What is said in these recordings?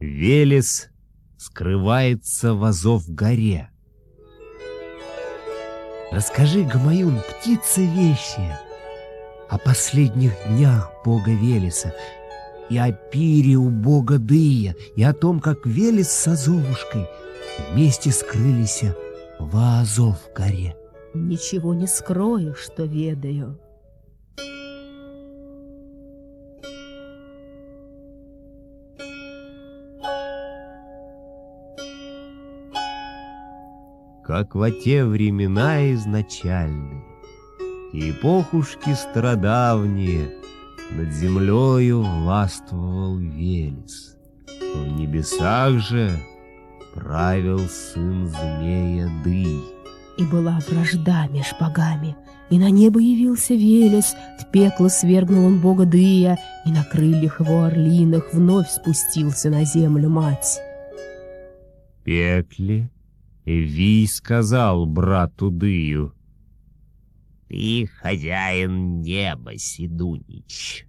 Велес скрывается в Азов горе. Расскажи, Гамаюн, птица вещая, о последних днях бога Велеса, и о пире у бога Дыя, и о том, как Велес с Азовушкой вместе скрылись в Азов горе. Ничего не скрою, что ведаю. Как во те времена изначальные, и эпохушки страдавние, над землею властвовал Велес. В небесах же правил сын змея Дый. И была вражда меж богами, и на небо явился Велес, в пекло свергнул он бога Дыя, и на крыльях его орлиных вновь спустился на землю мать. Пекле Вий сказал брату Дыю. «Ты хозяин неба, Сидунич.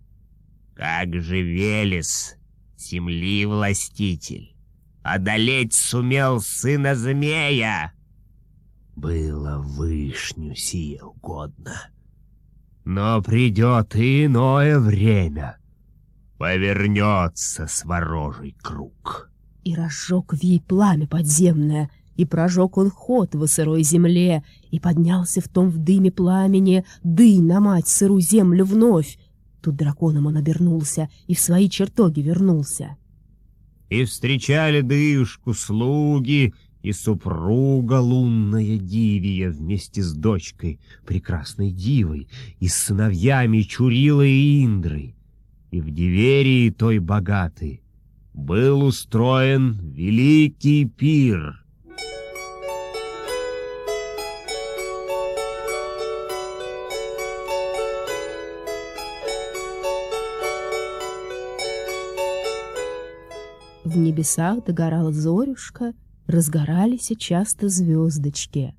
Как же Велес, земли властитель, одолеть сумел сына змея?» Было вышню сие угодно. Но придет и иное время. Повернется сворожий круг. И разжег Вий пламя подземное — и прожег он ход в сырой земле, и поднялся в том в дыме пламени, дынь на мать сырую землю вновь. Тут драконом он обернулся и в свои чертоги вернулся. И встречали дыюшку слуги, и супруга лунная Дивия вместе с дочкой, прекрасной дивой, и с сыновьями Чурила и Индрой. И в Диверии той богатой был устроен великий пир — В небесах догорала зорюшка, разгорались часто звездочки.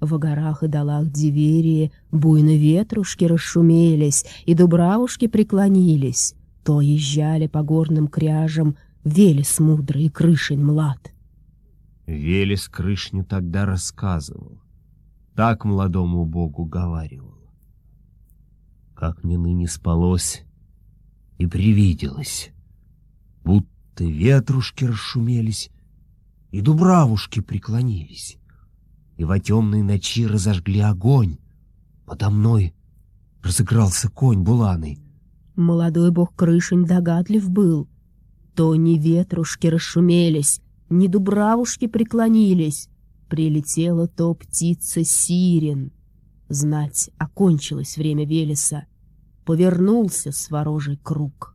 В горах и долах Диверии буйно ветрушки расшумелись, и дубравушки преклонились. То езжали по горным кряжам Велес мудрый и Крышень млад. Велес Крышню тогда рассказывал, так молодому богу говаривал. Как мне ныне спалось и привиделось, будто будто ветрушки расшумелись, и дубравушки преклонились, и во темной ночи разожгли огонь. Подо мной разыгрался конь буланый. Молодой бог Крышень догадлив был. То не ветрушки расшумелись, не дубравушки преклонились. Прилетела то птица Сирен. Знать, окончилось время Велеса. Повернулся сворожий круг.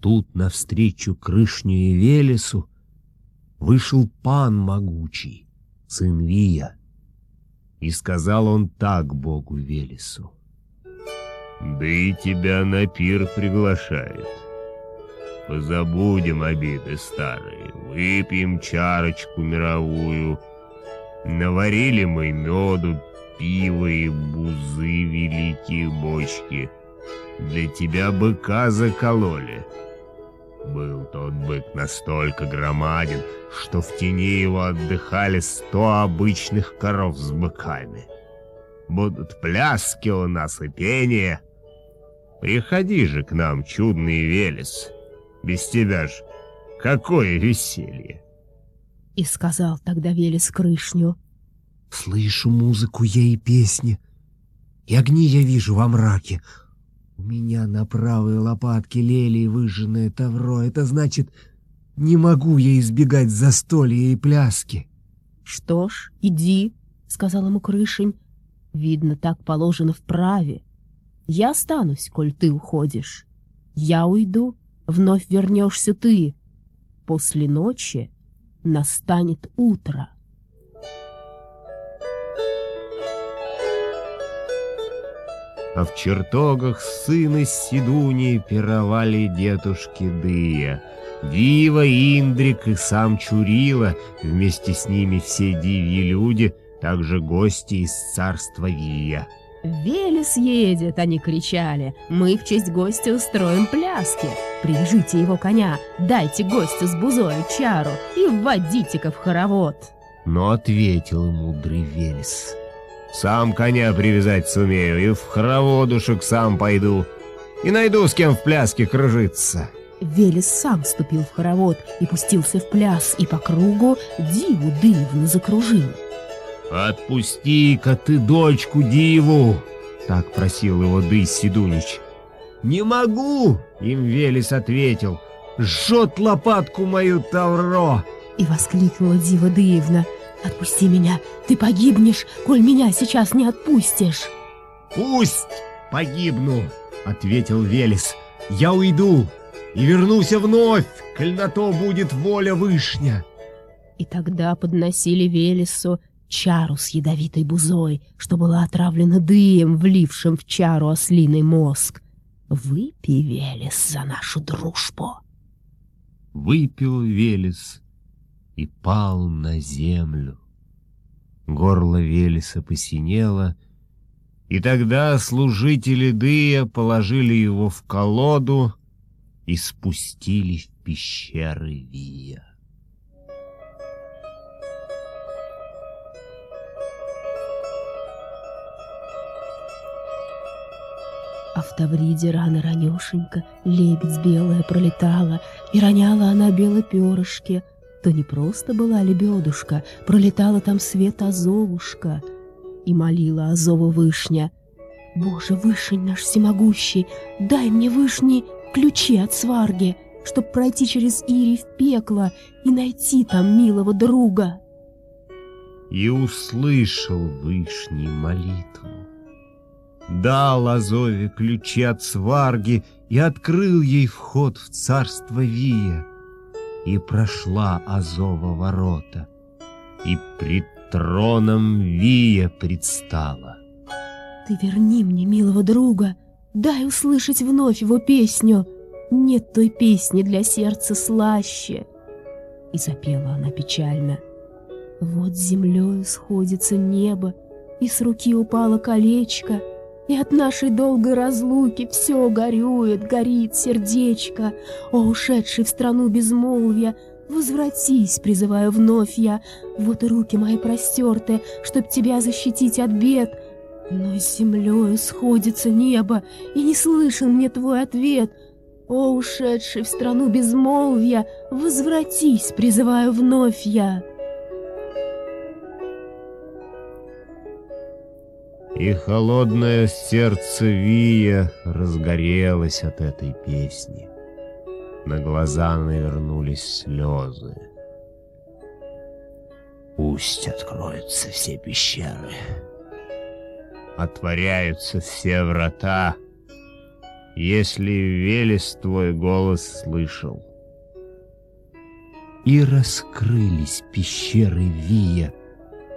Тут навстречу Крышню и Велесу вышел пан могучий, сын Вия. И сказал он так богу Велесу. «Да и тебя на пир приглашает. Позабудем обиды старые, выпьем чарочку мировую. Наварили мы меду, пива и бузы великие бочки. Для тебя быка закололи». Был тот бык настолько громаден, что в тени его отдыхали сто обычных коров с быками. Будут пляски у нас и пение. Приходи же к нам, чудный Велес. Без тебя ж какое веселье!» И сказал тогда Велес Крышню. «Слышу музыку я и песни, и огни я вижу во мраке, у меня на правой лопатке лелии выжженное тавро. Это значит, не могу я избегать застолья и пляски. — Что ж, иди, — сказал ему Крышень. — Видно, так положено в праве. Я останусь, коль ты уходишь. Я уйду, вновь вернешься ты. После ночи настанет утро. — а в чертогах сына Сидуни пировали дедушки Дыя. Дива, Индрик и сам Чурила, вместе с ними все дивьи люди, также гости из царства Вия. «Велес едет!» — они кричали. «Мы в честь гостя устроим пляски. Привяжите его коня, дайте гостю с бузою чару и вводите-ка в хоровод!» Но ответил ему мудрый Велес. «Сам коня привязать сумею, и в хороводушек сам пойду, и найду с кем в пляске кружиться». Велес сам вступил в хоровод и пустился в пляс, и по кругу диву дивно закружил. «Отпусти-ка ты дочку диву!» — так просил его Дысь Седунич. «Не могу!» — им Велес ответил. «Жжет лопатку мою Тавро!» И воскликнула Дива Дыевна. «Отпусти меня, ты погибнешь, коль меня сейчас не отпустишь!» «Пусть погибну!» — ответил Велес. «Я уйду и вернусь вновь, коль на то будет воля вышня!» И тогда подносили Велесу чару с ядовитой бузой, что была отравлена дыем, влившим в чару ослиный мозг. Выпей, Велес, за нашу дружбу. Выпил Велес и пал на землю. Горло Велеса посинело, и тогда служители Дыя положили его в колоду и спустили в пещеры Вия. А в Тавриде рано-ранешенько лебедь белая пролетала, и роняла она белые перышки. То не просто была лебедушка, пролетала там свет Азовушка. И молила Азова Вышня. «Боже, Вышень наш всемогущий, дай мне, Вышни, ключи от сварги, чтоб пройти через Ири в пекло и найти там милого друга». И услышал Вышний молитву дал Азове ключи от сварги и открыл ей вход в царство Вия. И прошла Азова ворота, и пред троном Вия предстала. «Ты верни мне, милого друга, дай услышать вновь его песню. Нет той песни для сердца слаще». И запела она печально. «Вот землею сходится небо, и с руки упало колечко, и от нашей долгой разлуки все горюет, горит сердечко. О, ушедший в страну безмолвия, возвратись, призываю вновь я. Вот и руки мои простерты, чтоб тебя защитить от бед. Но с землею сходится небо, и не слышен мне твой ответ. О, ушедший в страну безмолвия, возвратись, призываю вновь я. И холодное сердце Вия разгорелось от этой песни. На глаза навернулись слезы. Пусть откроются все пещеры. Отворяются все врата, если Велес твой голос слышал. И раскрылись пещеры Вия,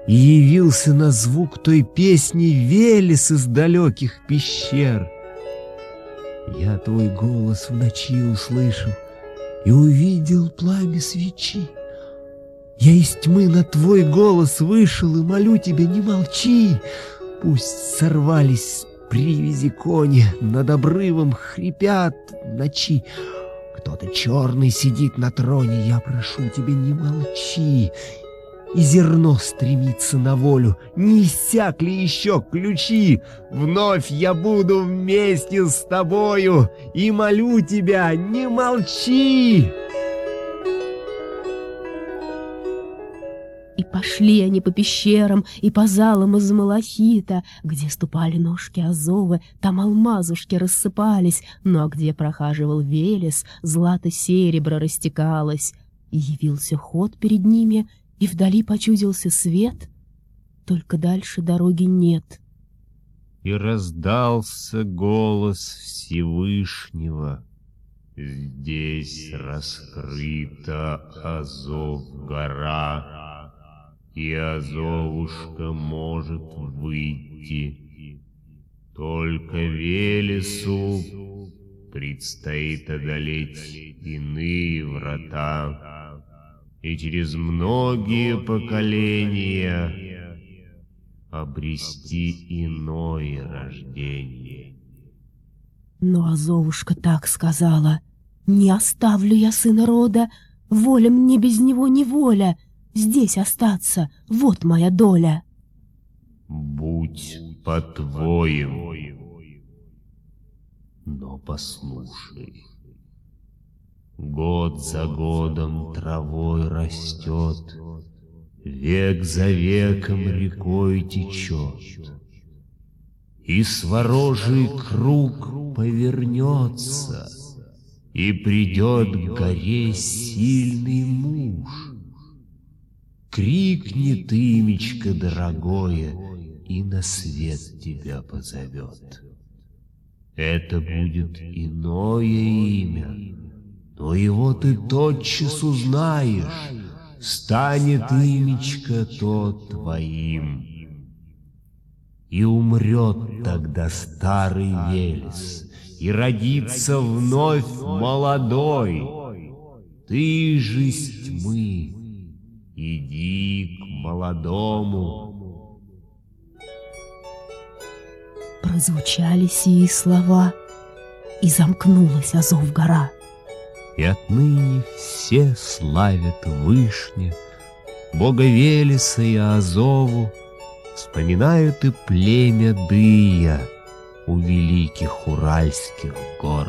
и явился на звук той песни Велес из далеких пещер. Я твой голос в ночи услышал и увидел пламя свечи. Я из тьмы на твой голос вышел и молю тебя, не молчи. Пусть сорвались привязи кони, над обрывом хрипят ночи. Кто-то черный сидит на троне, я прошу тебя, не молчи и зерно стремится на волю. Не иссякли еще ключи. Вновь я буду вместе с тобою и молю тебя, не молчи!» И пошли они по пещерам и по залам из малахита, где ступали ножки Азовы, там алмазушки рассыпались, но где прохаживал Велес, злато-серебро растекалось. И явился ход перед ними — и вдали почудился свет, только дальше дороги нет. И раздался голос Всевышнего. Здесь раскрыта Азов гора, и Азовушка может выйти. Только Велесу предстоит одолеть иные врата и через многие поколения обрести иное рождение. Но Азовушка так сказала. «Не оставлю я сына рода, воля мне без него не воля, здесь остаться, вот моя доля». Будь по-твоему, но послушай. Год за годом травой растет, Век за веком рекой течет. И сворожий круг повернется, И придет к горе сильный муж. Крикнет имечко дорогое И на свет тебя позовет. Это будет иное имя, но его ты тотчас узнаешь, станет имечко то твоим. И умрет тогда старый Велес, и родится вновь молодой. Ты же с тьмы, иди к молодому. Прозвучали сии слова, и замкнулась Азов гора. И отныне все славят Вышня, Бога Велеса и Азову, Вспоминают и племя Дыя У великих Уральских гор.